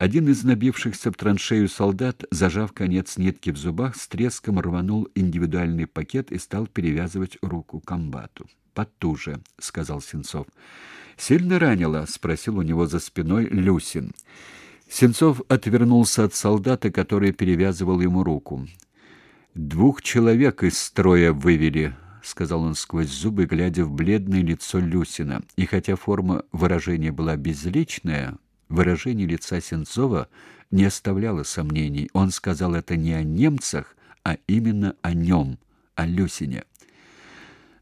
Один из набившихся в траншею солдат, зажав конец нитки в зубах, с треском рванул индивидуальный пакет и стал перевязывать руку комбату. «Потуже», — сказал Сенцов. «Сильно ранило?» — спросил у него за спиной Люсин. Сенцов отвернулся от солдата, который перевязывал ему руку. «Двух человек из строя вывели», — сказал он сквозь зубы, глядя в бледное лицо Люсина. И хотя форма выражения была безличная, Выражение лица Сенцова не оставляло сомнений. Он сказал это не о немцах, а именно о нем, о Люсине.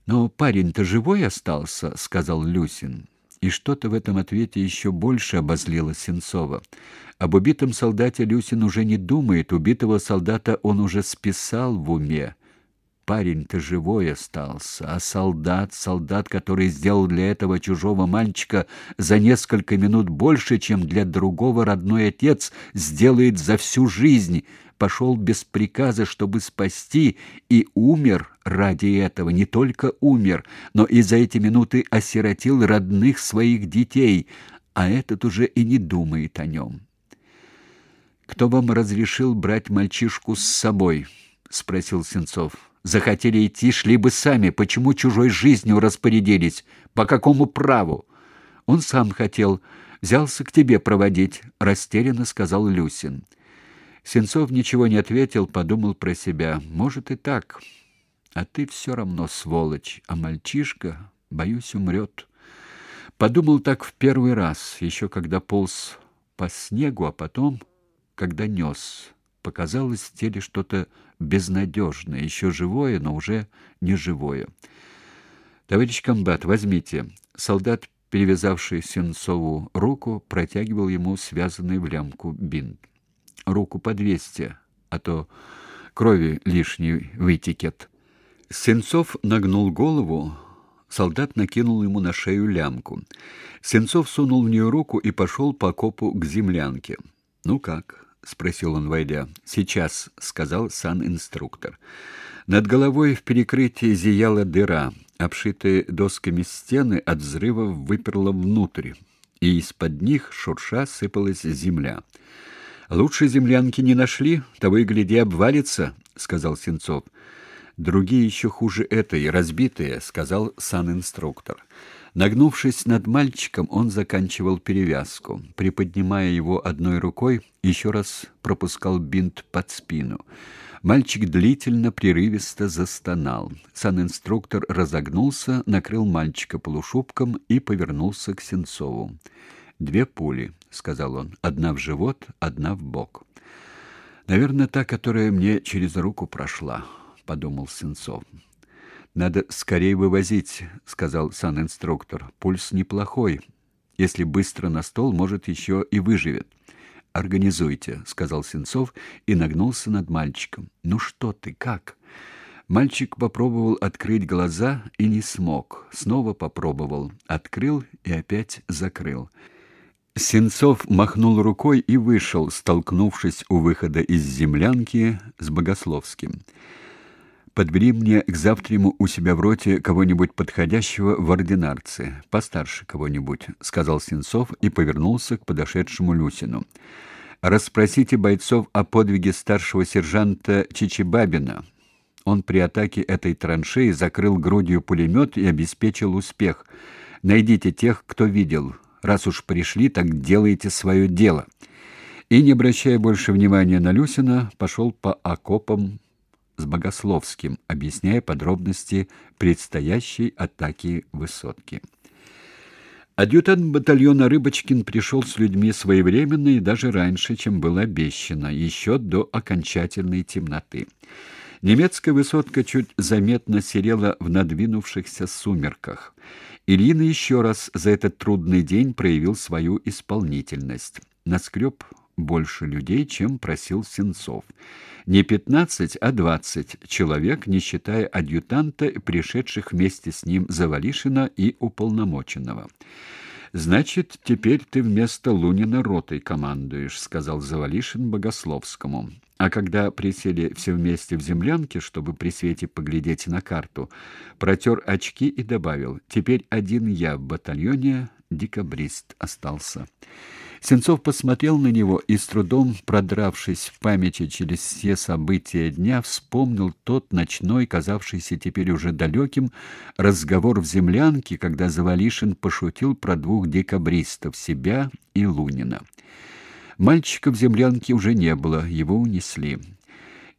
«Но парень-то живой остался», — сказал Люсин. И что-то в этом ответе еще больше обозлило Сенцова. Об убитом солдате Люсин уже не думает, убитого солдата он уже списал в уме. Парень-то живой остался, а солдат, солдат, который сделал для этого чужого мальчика за несколько минут больше, чем для другого родной отец сделает за всю жизнь, пошел без приказа, чтобы спасти, и умер ради этого, не только умер, но и за эти минуты осиротил родных своих детей, а этот уже и не думает о нем. «Кто вам разрешил брать мальчишку с собой?» — спросил Сенцов. Захотели идти, шли бы сами. Почему чужой жизнью распорядились? По какому праву? Он сам хотел. Взялся к тебе проводить, растерянно сказал Люсин. Сенцов ничего не ответил, подумал про себя. Может и так. А ты все равно сволочь, а мальчишка, боюсь, умрет. Подумал так в первый раз, еще когда полз по снегу, а потом, когда нес показалось в теле что-то безнадежное, еще живое, но уже не живое. Товарищ комбат, возьмите. Солдат, перевязавший Сенцову руку, протягивал ему связанный в лямку бинт. Руку подвесьте, а то крови лишней вытекет. Сенцов нагнул голову, солдат накинул ему на шею лямку. Сенцов сунул в нее руку и пошел по копу к землянке. Ну как? Спросил он, войдя. Сейчас, сказал сан-инструктор. Над головой в перекрытии зияла дыра, обшитые досками стены от взрывов выперло внутрь, и из-под них шурша сыпалась земля. Лучше землянки не нашли, того и гляди обвалится, сказал Сенцов. Другие еще хуже этой, разбитые, сказал сан-инструктор. Нагнувшись над мальчиком, он заканчивал перевязку. Приподнимая его одной рукой, еще раз пропускал бинт под спину. Мальчик длительно, прерывисто застонал. Санинструктор разогнулся, накрыл мальчика полушубком и повернулся к Сенцову. «Две пули», — сказал он, — «одна в живот, одна в бок». «Наверное, та, которая мне через руку прошла», — подумал Сенцов. Надо скорее вывозить, сказал санинструктор. Пульс неплохой. Если быстро на стол, может еще и выживет. Организуйте, сказал Сенцов и нагнулся над мальчиком. Ну что ты, как? Мальчик попробовал открыть глаза и не смог. Снова попробовал, открыл и опять закрыл. Сенцов махнул рукой и вышел, столкнувшись у выхода из землянки с Богословским. Подбери мне к завтраму у себя в роте кого-нибудь подходящего в ординарцы, постарше кого-нибудь, сказал Сенцов и повернулся к подошедшему Люсину. Расспросите бойцов о подвиге старшего сержанта Чичибабина. Он при атаке этой траншеи закрыл грудью пулемет и обеспечил успех. Найдите тех, кто видел. Раз уж пришли, так делайте свое дело. И не обращая больше внимания на Люсина, пошел по окопам с Богословским, объясняя подробности предстоящей атаки высотки. Адъютант батальона Рыбочкин пришел с людьми своевременно и даже раньше, чем было обещано, еще до окончательной темноты. Немецкая высотка чуть заметно серела в надвинувшихся сумерках. Ильин еще раз за этот трудный день проявил свою исполнительность. Наскреб больше людей, чем просил Сенцов. Не пятнадцать, а двадцать человек, не считая адъютанта пришедших вместе с ним Завалишина и уполномоченного. Значит, теперь ты вместо Лунина ротой командуешь, сказал Завалишин Богословскому. А когда присели все вместе в землянке, чтобы при свете поглядеть на карту, протер очки и добавил: "Теперь один я в батальоне декабрист остался". Сенцов посмотрел на него и, с трудом продравшись в памяти через все события дня, вспомнил тот ночной, казавшийся теперь уже далеким, разговор в землянке, когда Завалишин пошутил про двух декабристов, себя и Лунина. Мальчика в землянке уже не было, его унесли.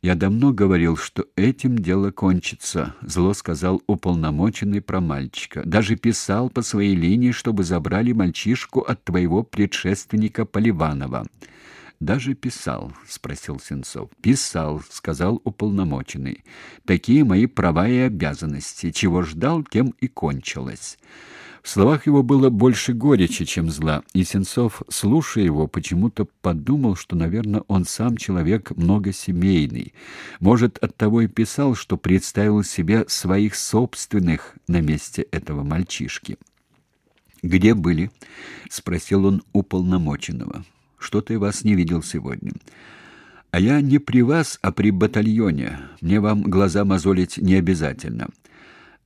Я давно говорил, что этим дело кончится, зло сказал уполномоченный про мальчика. Даже писал по своей линии, чтобы забрали мальчишку от твоего предшественника Поливанова. Даже писал, спросил Сенцов. Писал, сказал уполномоченный. Такие мои права и обязанности. Чего ждал, тем и кончилось. В словах его было больше горечи, чем зла, и Сенцов, слушая его, почему-то подумал, что, наверное, он сам человек многосемейный. Может, оттого и писал, что представил себе своих собственных на месте этого мальчишки. «Где были?» — спросил он уполномоченного. «Что-то я вас не видел сегодня». «А я не при вас, а при батальоне. Мне вам глаза мозолить не обязательно».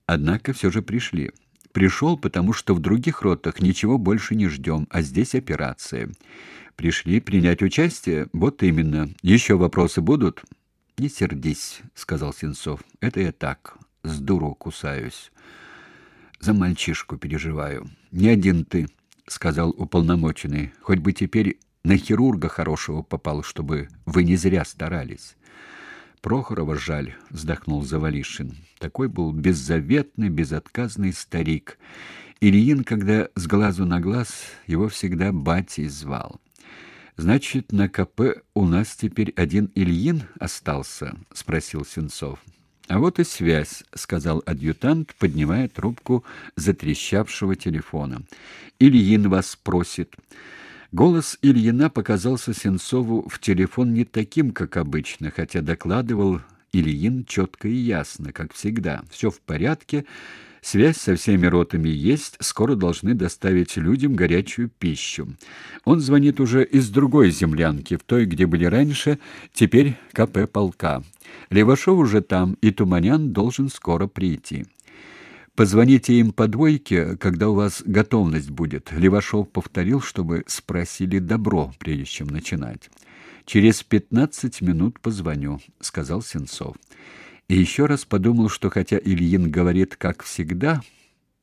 Однако все же пришли. Пришел, потому что в других ротах ничего больше не ждем, а здесь операция. Пришли принять участие? Вот именно. Еще вопросы будут? Не сердись, сказал Сенцов. Это я так, с дуру кусаюсь. За мальчишку переживаю. Не один ты, сказал уполномоченный. Хоть бы теперь на хирурга хорошего попал, чтобы вы не зря старались. Прохорова жаль, вздохнул Завалишин. Такой был беззаветный, безотказный старик. Ильин, когда с глазу на глаз, его всегда батей звал. Значит, на КП у нас теперь один Ильин остался, спросил Сенцов. А вот и связь, сказал адъютант, поднимая трубку затрещавшего телефона. Ильин вас просит. Голос Ильина показался Сенцову в телефон не таким, как обычно, хотя докладывал Ильин четко и ясно, как всегда. Все в порядке, связь со всеми ротами есть, скоро должны доставить людям горячую пищу. Он звонит уже из другой землянки, в той, где были раньше, теперь КП полка. Левашов уже там, и Туманян должен скоро прийти. Позвоните им по двойке, когда у вас готовность будет. Левашов повторил, чтобы спросили добро, прежде чем начинать. Через пятнадцать минут позвоню, сказал Сенцов. И еще раз подумал, что хотя Ильин говорит как всегда,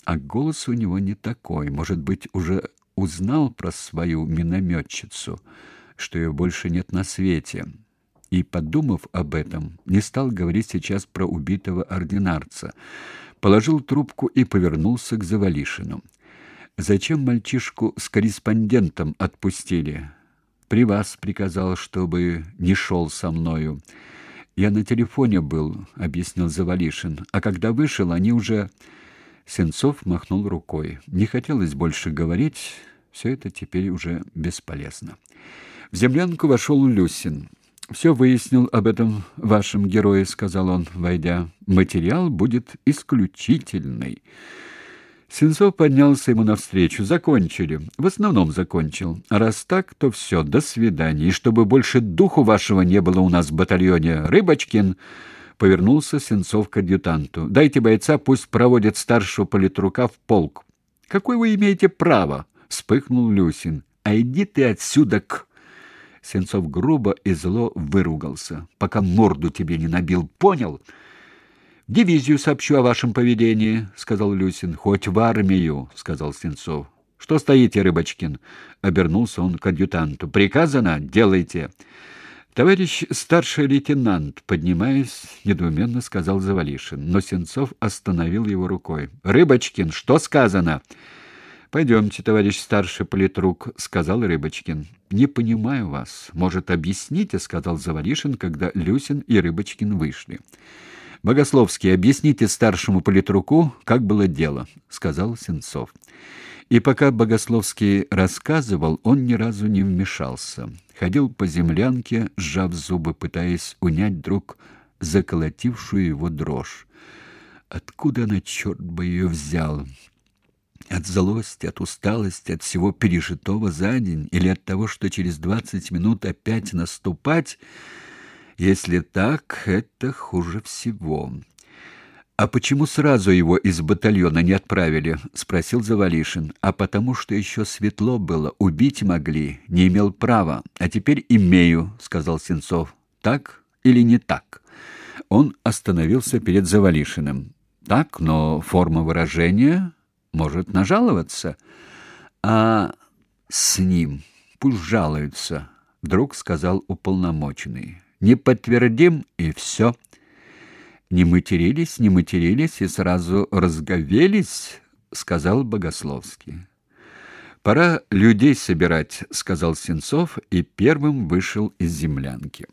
а голос у него не такой. Может быть, уже узнал про свою минометчицу, что ее больше нет на свете. И подумав об этом, не стал говорить сейчас про убитого ординарца положил трубку и повернулся к Завалишину. Зачем мальчишку с корреспондентом отпустили? При вас приказал, чтобы не шел со мною. Я на телефоне был, объяснил Завалишин. А когда вышел, они уже Сенцов махнул рукой. Не хотелось больше говорить, все это теперь уже бесполезно. В землянку вошел Люсин. «Все выяснил об этом вашем герое», — сказал он, войдя. «Материал будет исключительный». Сенцов поднялся ему навстречу. «Закончили. В основном закончил. А раз так, то все, до свидания. И чтобы больше духу вашего не было у нас в батальоне. Рыбочкин!» Повернулся Сенцов к адъютанту. «Дайте бойца, пусть проводит старшего политрука в полк». «Какое вы имеете право?» — вспыхнул Люсин. «А иди ты отсюда к...» Сенцов грубо и зло выругался. «Пока морду тебе не набил, понял?» «Дивизию сообщу о вашем поведении», — сказал Люсин. «Хоть в армию», — сказал Сенцов. «Что стоите, Рыбочкин?» — обернулся он к адъютанту. «Приказано? Делайте». «Товарищ старший лейтенант», — поднимаясь, недоуменно сказал Завалишин. Но Сенцов остановил его рукой. «Рыбочкин, что сказано?» Пойдемте, товарищ старший политрук, сказал Рыбочкин. Не понимаю вас. Может, объясните, сказал Завалишин, когда Люсин и Рыбочкин вышли. Богословский, объясните старшему политруку, как было дело, сказал Сенцов. И пока Богословский рассказывал, он ни разу не вмешался. Ходил по землянке, сжав зубы, пытаясь унять вдруг заколотившую его дрожь. Откуда она, черт бы ее взял? От злости, от усталости, от всего пережитого за день или от того, что через двадцать минут опять наступать, если так, это хуже всего. А почему сразу его из батальона не отправили? спросил Завалишин. А потому что еще светло было, убить могли, не имел права, а теперь имею, сказал Сенцов. Так или не так? Он остановился перед Завалишиным. Так, но форма выражения может нажаловаться. А с ним пусть жалуется, вдруг сказал уполномоченный. Не подтвердим и все. Не матерились, не матерились и сразу разговелись, сказал Богословский. Пора людей собирать, сказал Сенцов и первым вышел из землянки.